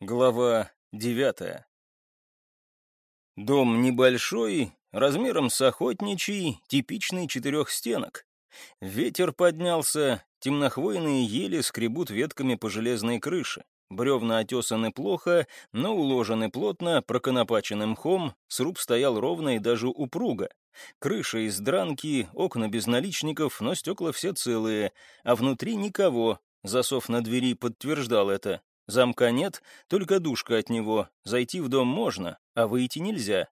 Глава девятая. Дом небольшой, размером с охотничий, типичный четырехстенок. Ветер поднялся, темнохвойные ели скребут ветками по железной крыше. Бревна отесаны плохо, но уложены плотно, проконопаченным мхом, сруб стоял ровно и даже упруго. Крыша из дранки, окна без наличников, но стекла все целые, а внутри никого. Засов на двери подтверждал это. Замка нет, только душка от него. Зайти в дом можно, а выйти нельзя.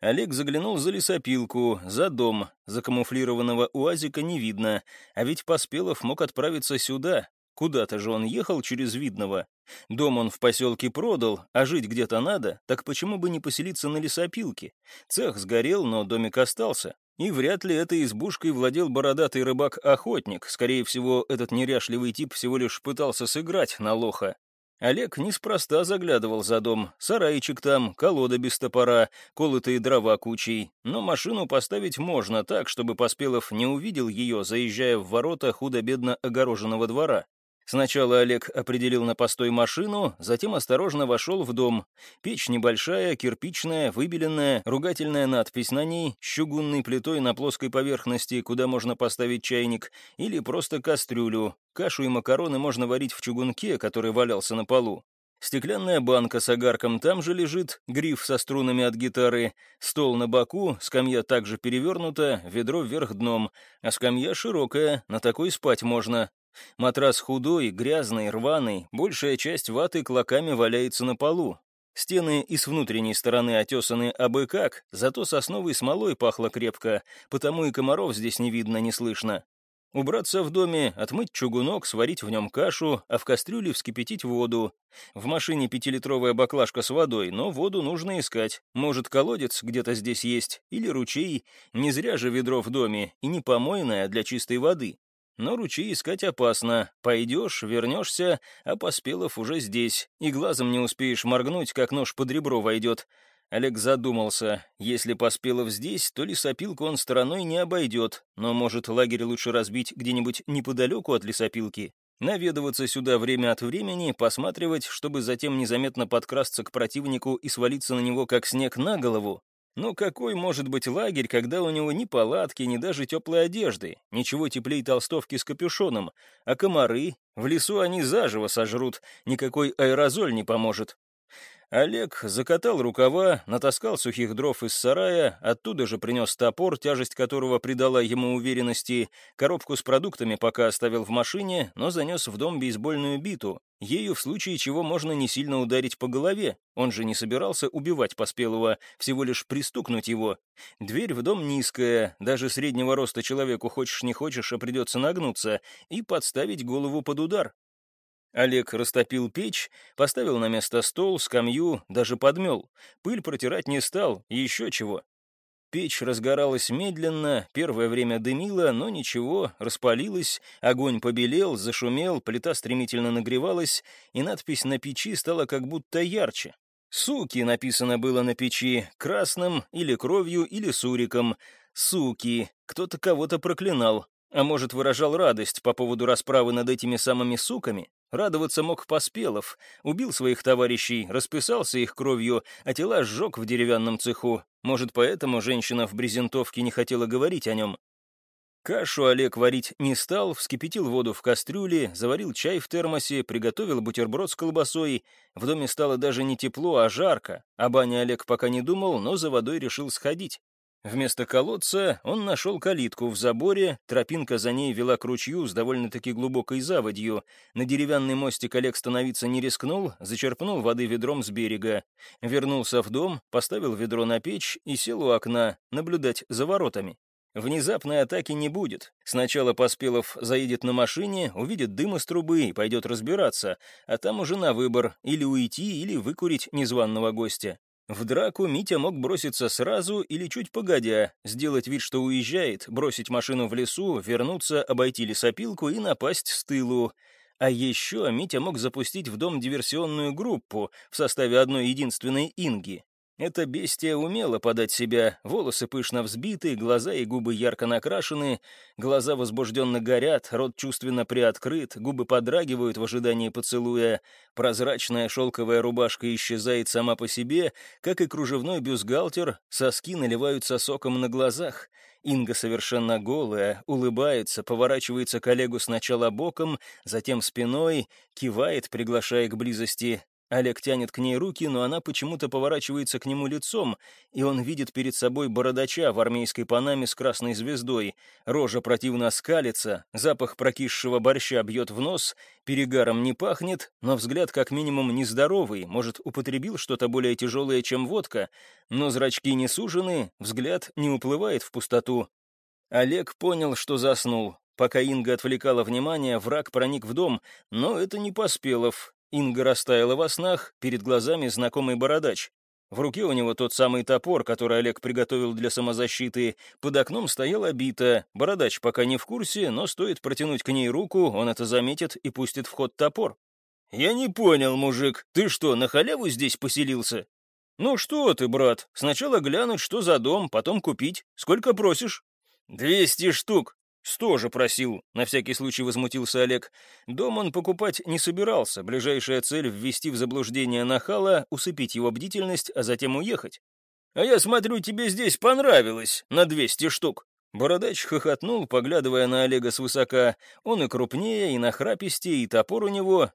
Олег заглянул за лесопилку, за дом. Закамуфлированного уазика не видно, а ведь Поспелов мог отправиться сюда. Куда-то же он ехал через Видного. Дом он в поселке продал, а жить где-то надо, так почему бы не поселиться на лесопилке? Цех сгорел, но домик остался. И вряд ли этой избушкой владел бородатый рыбак-охотник. Скорее всего, этот неряшливый тип всего лишь пытался сыграть на лоха. Олег неспроста заглядывал за дом. Сарайчик там, колода без топора, колотые дрова кучей. Но машину поставить можно так, чтобы Поспелов не увидел ее, заезжая в ворота худо-бедно огороженного двора. Сначала Олег определил на постой машину, затем осторожно вошел в дом. Печь небольшая, кирпичная, выбеленная, ругательная надпись на ней, с чугунной плитой на плоской поверхности, куда можно поставить чайник, или просто кастрюлю. Кашу и макароны можно варить в чугунке, который валялся на полу. Стеклянная банка с огарком там же лежит, гриф со струнами от гитары, стол на боку, скамья также перевернута, ведро вверх дном, а скамья широкая, на такой спать можно, Матрас худой, грязный, рваный, большая часть ваты клоками валяется на полу. Стены и с внутренней стороны отесаны абы как, зато сосновой смолой пахло крепко, потому и комаров здесь не видно, не слышно. Убраться в доме, отмыть чугунок, сварить в нем кашу, а в кастрюле вскипятить воду. В машине пятилитровая баклажка с водой, но воду нужно искать. Может, колодец где-то здесь есть, или ручей. Не зря же ведро в доме, и не помойное, а для чистой воды. Но ручей искать опасно. Пойдешь, вернешься, а Поспелов уже здесь, и глазом не успеешь моргнуть, как нож под ребро войдет. Олег задумался. Если Поспелов здесь, то лесопилку он стороной не обойдет, но, может, лагерь лучше разбить где-нибудь неподалеку от лесопилки? Наведываться сюда время от времени, посматривать, чтобы затем незаметно подкрасться к противнику и свалиться на него, как снег на голову? Но какой может быть лагерь, когда у него ни палатки, ни даже теплой одежды, ничего теплей толстовки с капюшоном, а комары? В лесу они заживо сожрут, никакой аэрозоль не поможет. Олег закатал рукава, натаскал сухих дров из сарая, оттуда же принес топор, тяжесть которого придала ему уверенности, коробку с продуктами пока оставил в машине, но занес в дом бейсбольную биту. Ею в случае чего можно не сильно ударить по голове, он же не собирался убивать Поспелого, всего лишь пристукнуть его. Дверь в дом низкая, даже среднего роста человеку хочешь не хочешь, а придется нагнуться, и подставить голову под удар. Олег растопил печь, поставил на место стол, скамью, даже подмел. Пыль протирать не стал, еще чего. Печь разгоралась медленно, первое время дымила, но ничего, распалилась, огонь побелел, зашумел, плита стремительно нагревалась, и надпись на печи стала как будто ярче. «Суки» написано было на печи, красным, или кровью, или суриком. «Суки», кто-то кого-то проклинал, а может, выражал радость по поводу расправы над этими самыми суками? Радоваться мог Поспелов. Убил своих товарищей, расписался их кровью, а тела сжег в деревянном цеху. Может, поэтому женщина в брезентовке не хотела говорить о нем. Кашу Олег варить не стал, вскипятил воду в кастрюле, заварил чай в термосе, приготовил бутерброд с колбасой. В доме стало даже не тепло, а жарко. О бане Олег пока не думал, но за водой решил сходить. Вместо колодца он нашел калитку в заборе, тропинка за ней вела к ручью с довольно-таки глубокой заводью. На деревянный мостик Олег становиться не рискнул, зачерпнул воды ведром с берега. Вернулся в дом, поставил ведро на печь и сел у окна, наблюдать за воротами. Внезапной атаки не будет. Сначала Поспелов заедет на машине, увидит дым из трубы и пойдет разбираться, а там уже на выбор — или уйти, или выкурить незваного гостя. В драку Митя мог броситься сразу или чуть погодя, сделать вид, что уезжает, бросить машину в лесу, вернуться, обойти лесопилку и напасть с тылу. А еще Митя мог запустить в дом диверсионную группу в составе одной единственной Инги. Это бестия умело подать себя, волосы пышно взбиты, глаза и губы ярко накрашены, глаза возбужденно горят, рот чувственно приоткрыт, губы подрагивают в ожидании поцелуя, прозрачная шелковая рубашка исчезает сама по себе, как и кружевной бюстгальтер, соски наливаются соком на глазах. Инга совершенно голая, улыбается, поворачивается к Олегу сначала боком, затем спиной, кивает, приглашая к близости, Олег тянет к ней руки, но она почему-то поворачивается к нему лицом, и он видит перед собой бородача в армейской панаме с красной звездой. Рожа противно скалится, запах прокисшего борща бьет в нос, перегаром не пахнет, но взгляд как минимум нездоровый, может, употребил что-то более тяжелое, чем водка, но зрачки не сужены, взгляд не уплывает в пустоту. Олег понял, что заснул. Пока Инга отвлекала внимание, враг проник в дом, но это не Поспелов, Инга растаяла во снах, перед глазами знакомый бородач. В руке у него тот самый топор, который Олег приготовил для самозащиты. Под окном стояла бита. Бородач пока не в курсе, но стоит протянуть к ней руку, он это заметит и пустит в ход топор. «Я не понял, мужик, ты что, на халяву здесь поселился?» «Ну что ты, брат, сначала глянуть, что за дом, потом купить. Сколько просишь?» «Двести штук», «Сто же просил», — на всякий случай возмутился Олег. Дом он покупать не собирался, ближайшая цель — ввести в заблуждение нахала, усыпить его бдительность, а затем уехать. «А я смотрю, тебе здесь понравилось, на двести штук». Бородач хохотнул, поглядывая на Олега свысока. Он и крупнее, и нахрапистее, и топор у него.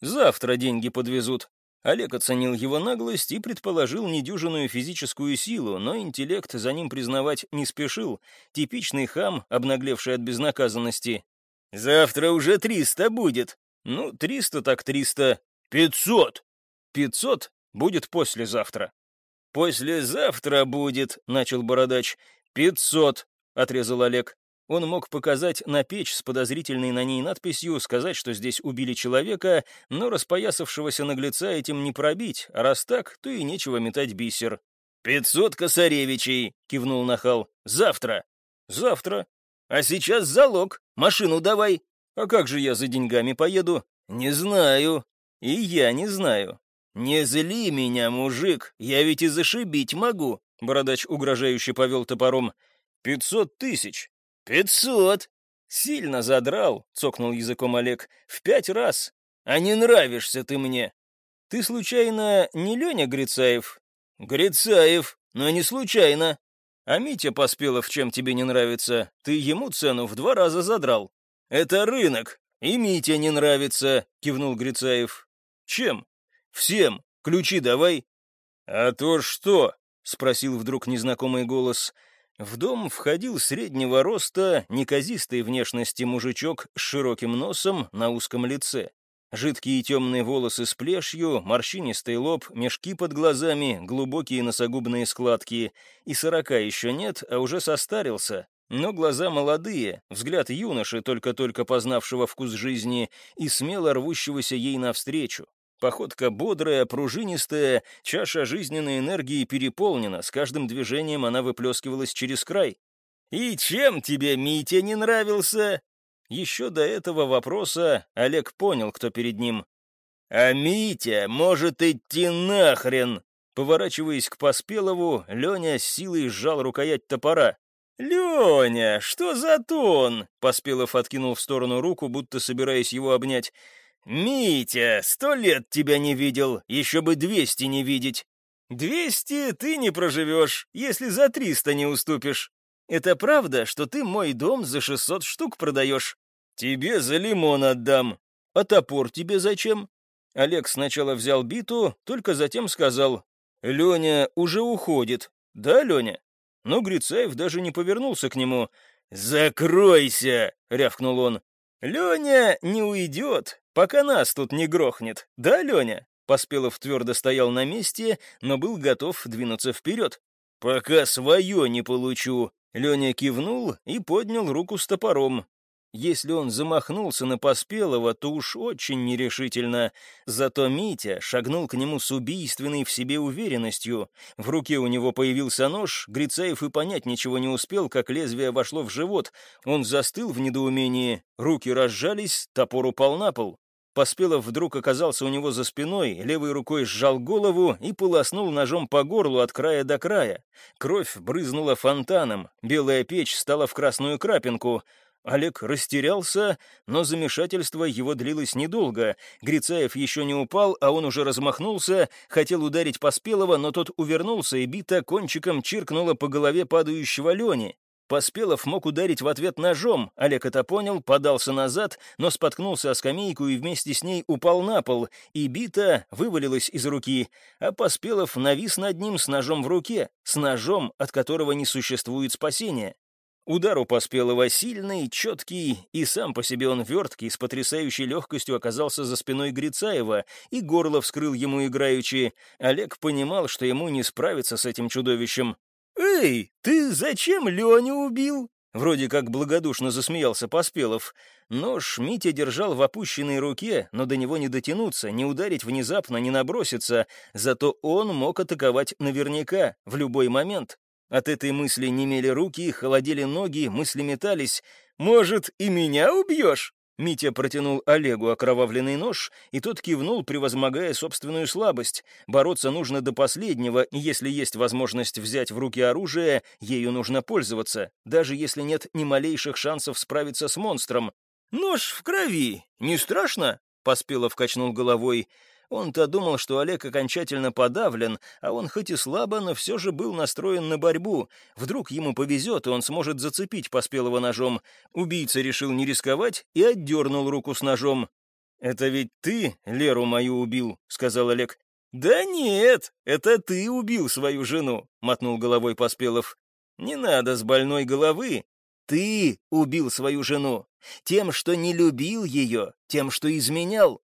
«Завтра деньги подвезут», Олег оценил его наглость и предположил недюжинную физическую силу, но интеллект за ним признавать не спешил. Типичный хам, обнаглевший от безнаказанности. «Завтра уже триста будет». «Ну, триста так триста. Пятьсот». «Пятьсот будет послезавтра». «Послезавтра будет», — начал Бородач. «Пятьсот», — отрезал Олег. Он мог показать на печь с подозрительной на ней надписью, сказать, что здесь убили человека, но распоясавшегося наглеца этим не пробить, а раз так, то и нечего метать бисер. «Пятьсот косаревичей!» — кивнул Нахал. «Завтра!» «Завтра!» «А сейчас залог! Машину давай!» «А как же я за деньгами поеду?» «Не знаю!» «И я не знаю!» «Не зли меня, мужик! Я ведь и зашибить могу!» Бородач угрожающе повел топором. «Пятьсот тысяч! «Пятьсот!» «Сильно задрал», — цокнул языком Олег. «В пять раз! А не нравишься ты мне!» «Ты, случайно, не Леня Грицаев?» «Грицаев, но не случайно!» «А Митя Поспелов чем тебе не нравится? Ты ему цену в два раза задрал». «Это рынок, и Митя не нравится», — кивнул Грицаев. «Чем?» «Всем. Ключи давай». «А то что?» — спросил вдруг незнакомый голос. В дом входил среднего роста, неказистой внешности мужичок с широким носом на узком лице. Жидкие темные волосы с плешью, морщинистый лоб, мешки под глазами, глубокие носогубные складки. И сорока еще нет, а уже состарился. Но глаза молодые, взгляд юноши, только-только познавшего вкус жизни, и смело рвущегося ей навстречу. Походка бодрая, пружинистая, чаша жизненной энергии переполнена, с каждым движением она выплескивалась через край. «И чем тебе Митя не нравился?» Еще до этого вопроса Олег понял, кто перед ним. «А Митя может идти нахрен!» Поворачиваясь к Поспелову, Леня с силой сжал рукоять топора. «Леня, что за тон?» Поспелов откинул в сторону руку, будто собираясь его обнять. «Митя, сто лет тебя не видел, еще бы двести не видеть. Двести ты не проживешь, если за триста не уступишь. Это правда, что ты мой дом за шестьсот штук продаешь? Тебе за лимон отдам. А топор тебе зачем?» Олег сначала взял биту, только затем сказал, «Леня уже уходит. Да, Леня?» Но Грицаев даже не повернулся к нему. «Закройся!» — рявкнул он. «Леня не уйдет, пока нас тут не грохнет, да, Леня?» Поспелов твердо стоял на месте, но был готов двинуться вперед. «Пока свое не получу!» Леня кивнул и поднял руку с топором. Если он замахнулся на Поспелого, то уж очень нерешительно. Зато Митя шагнул к нему с убийственной в себе уверенностью. В руке у него появился нож, Грицаев и понять ничего не успел, как лезвие вошло в живот. Он застыл в недоумении, руки разжались, топор упал на пол. Поспелов вдруг оказался у него за спиной, левой рукой сжал голову и полоснул ножом по горлу от края до края. Кровь брызнула фонтаном, белая печь стала в красную крапинку. Олег растерялся, но замешательство его длилось недолго. Грицаев еще не упал, а он уже размахнулся, хотел ударить Поспелова, но тот увернулся, и бита кончиком чиркнула по голове падающего Лени. Поспелов мог ударить в ответ ножом, Олег это понял, подался назад, но споткнулся о скамейку и вместе с ней упал на пол, и бита вывалилась из руки, а Поспелов навис над ним с ножом в руке, с ножом, от которого не существует спасения. Удар у Поспелого сильный, четкий, и сам по себе он верткий, с потрясающей легкостью оказался за спиной Грицаева, и горло вскрыл ему играючи. Олег понимал, что ему не справиться с этим чудовищем. «Эй, ты зачем Леню убил?» Вроде как благодушно засмеялся Поспелов. Нож Митя держал в опущенной руке, но до него не дотянуться, не ударить внезапно, не наброситься, зато он мог атаковать наверняка, в любой момент. От этой мысли немели руки, холодели ноги, мысли метались. «Может, и меня убьешь?» Митя протянул Олегу окровавленный нож, и тот кивнул, превозмогая собственную слабость. Бороться нужно до последнего, и если есть возможность взять в руки оружие, ею нужно пользоваться, даже если нет ни малейших шансов справиться с монстром. «Нож в крови! Не страшно?» — Поспелов качнул головой. Он-то думал, что Олег окончательно подавлен, а он хоть и слабо, но все же был настроен на борьбу. Вдруг ему повезет, и он сможет зацепить Поспелого ножом. Убийца решил не рисковать и отдернул руку с ножом. «Это ведь ты Леру мою убил», — сказал Олег. «Да нет, это ты убил свою жену», — мотнул головой Поспелов. «Не надо с больной головы. Ты убил свою жену. Тем, что не любил ее, тем, что изменял.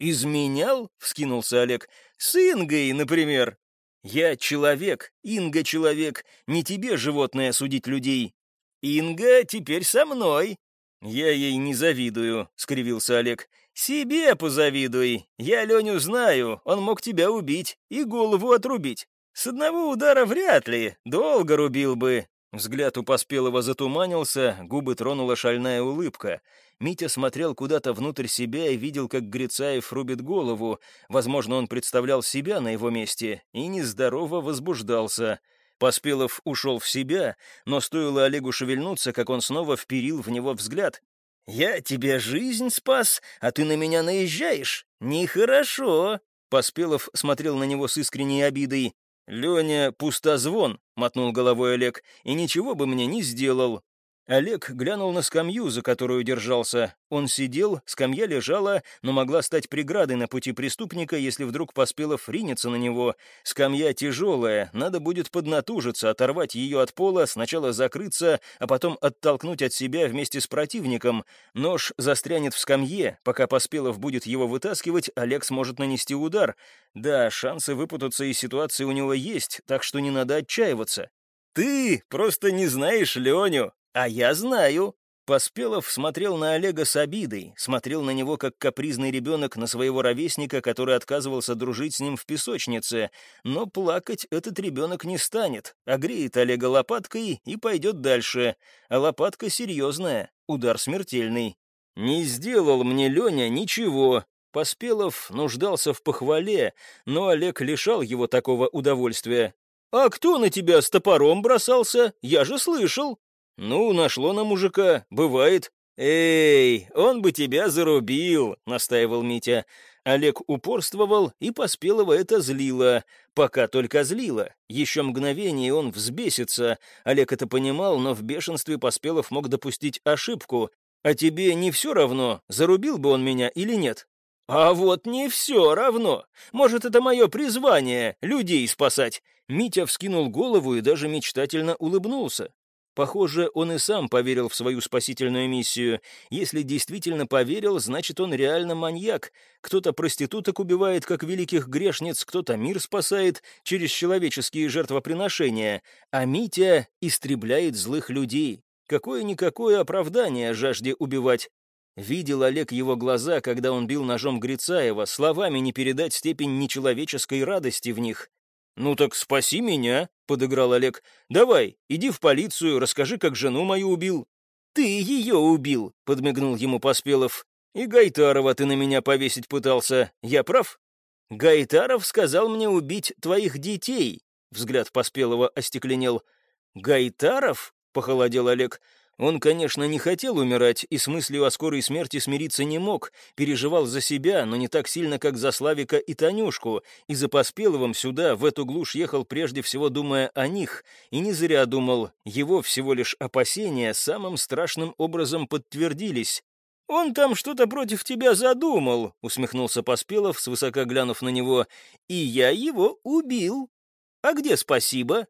«Изменял?» — вскинулся Олег. «С Ингой, например». «Я человек, Инга человек, не тебе, животное, судить людей». «Инга теперь со мной». «Я ей не завидую», — скривился Олег. «Себе позавидуй. Я Леню знаю, он мог тебя убить и голову отрубить. С одного удара вряд ли, долго рубил бы». Взгляд у Поспелого затуманился, губы тронула шальная улыбка. Митя смотрел куда-то внутрь себя и видел, как Грицаев рубит голову. Возможно, он представлял себя на его месте и нездорово возбуждался. Поспелов ушел в себя, но стоило Олегу шевельнуться, как он снова вперил в него взгляд. «Я тебе жизнь спас, а ты на меня наезжаешь? Нехорошо!» Поспелов смотрел на него с искренней обидой. «Леня, пустозвон», — мотнул головой Олег, — «и ничего бы мне не сделал. Олег глянул на скамью, за которую держался. Он сидел, скамья лежала, но могла стать преградой на пути преступника, если вдруг Поспелов ринется на него. Скамья тяжелая, надо будет поднатужиться, оторвать ее от пола, сначала закрыться, а потом оттолкнуть от себя вместе с противником. Нож застрянет в скамье. Пока Поспелов будет его вытаскивать, Олег сможет нанести удар. Да, шансы выпутаться из ситуации у него есть, так что не надо отчаиваться. «Ты просто не знаешь Леню», «А я знаю». Поспелов смотрел на Олега с обидой, смотрел на него как капризный ребенок на своего ровесника, который отказывался дружить с ним в песочнице. Но плакать этот ребенок не станет, огреет Олега лопаткой и пойдет дальше. А лопатка серьезная, удар смертельный. «Не сделал мне Леня ничего», Поспелов нуждался в похвале, но Олег лишал его такого удовольствия. «А кто на тебя с топором бросался? Я же слышал!» «Ну, нашло на мужика, бывает». «Эй, он бы тебя зарубил», — настаивал Митя. Олег упорствовал, и Поспелого это злило. Пока только злило. Еще мгновение он взбесится. Олег это понимал, но в бешенстве Поспелов мог допустить ошибку. «А тебе не все равно, зарубил бы он меня или нет?» «А вот не все равно. Может, это мое призвание — людей спасать». Митя вскинул голову и даже мечтательно улыбнулся. Похоже, он и сам поверил в свою спасительную миссию. Если действительно поверил, значит, он реально маньяк. Кто-то проституток убивает, как великих грешниц, кто-то мир спасает через человеческие жертвоприношения, а Митя истребляет злых людей. Какое-никакое оправдание жажде убивать. Видел Олег его глаза, когда он бил ножом Грицаева, словами не передать степень нечеловеческой радости в них. «Ну так спаси меня», — подыграл Олег. «Давай, иди в полицию, расскажи, как жену мою убил». «Ты ее убил», — подмигнул ему Поспелов. И Гайтарова ты на меня повесить пытался, я прав? Гайтаров сказал мне убить твоих детей. Взгляд Поспелого остекленел. Гайтаров? Похолодел Олег. Он, конечно, не хотел умирать и с мыслью о скорой смерти смириться не мог, переживал за себя, но не так сильно, как за Славика и Танюшку, и за Поспеловым сюда, в эту глушь, ехал прежде всего думая о них, и не зря думал, его всего лишь опасения самым страшным образом подтвердились. «Он там что-то против тебя задумал», — усмехнулся Поспелов, свысока глянув на него, — «и я его убил. А где спасибо?»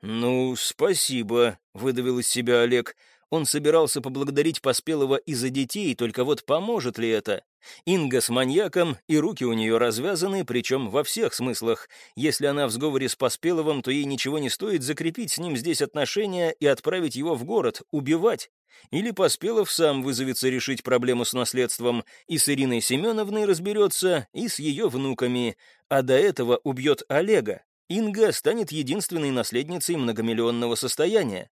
«Ну, спасибо», — выдавил из себя Олег. Он собирался поблагодарить Поспелого из-за детей, только вот поможет ли это? Инга с маньяком, и руки у нее развязаны, причем во всех смыслах. Если она в сговоре с Поспеловым, то ей ничего не стоит закрепить с ним здесь отношения и отправить его в город, убивать. Или Поспелов сам вызовется решить проблему с наследством, и с Ириной Семеновной разберется, и с ее внуками, а до этого убьет Олега. Инга станет единственной наследницей многомиллионного состояния.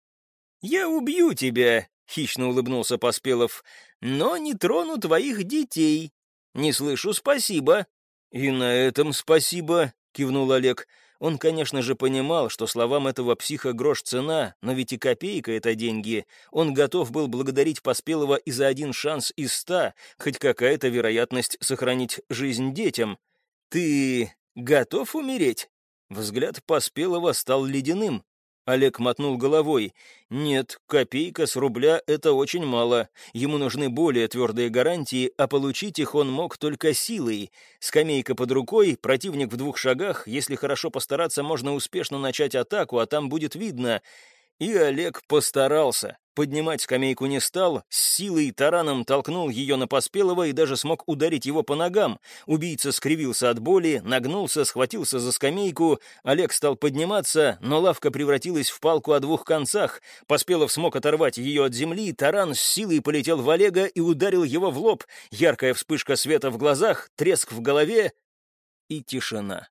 «Я убью тебя», — хищно улыбнулся Поспелов, «но не трону твоих детей. Не слышу спасибо». «И на этом спасибо», — кивнул Олег. Он, конечно же, понимал, что словам этого психа грош цена, но ведь и копейка — это деньги. Он готов был благодарить Поспелого и за один шанс из ста, хоть какая-то вероятность сохранить жизнь детям. «Ты готов умереть?» Взгляд Поспелого стал ледяным. Олег мотнул головой. «Нет, копейка с рубля — это очень мало. Ему нужны более твердые гарантии, а получить их он мог только силой. Скамейка под рукой, противник в двух шагах. Если хорошо постараться, можно успешно начать атаку, а там будет видно. И Олег постарался. Поднимать скамейку не стал, с силой тараном толкнул ее на Поспелого и даже смог ударить его по ногам. Убийца скривился от боли, нагнулся, схватился за скамейку. Олег стал подниматься, но лавка превратилась в палку о двух концах. Поспелов смог оторвать ее от земли, таран с силой полетел в Олега и ударил его в лоб. Яркая вспышка света в глазах, треск в голове и тишина.